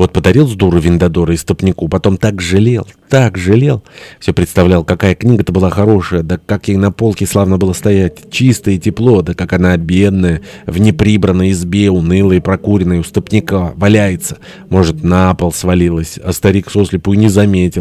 Вот подарил с дуру Виндадора и стопнику, потом так жалел, так жалел. Все представлял, какая книга-то была хорошая, да как ей на полке славно было стоять, чисто и тепло, да как она бедная, в неприбранной избе, унылой и прокуренной у стопника, валяется. Может, на пол свалилась, а старик сослепу и не заметил.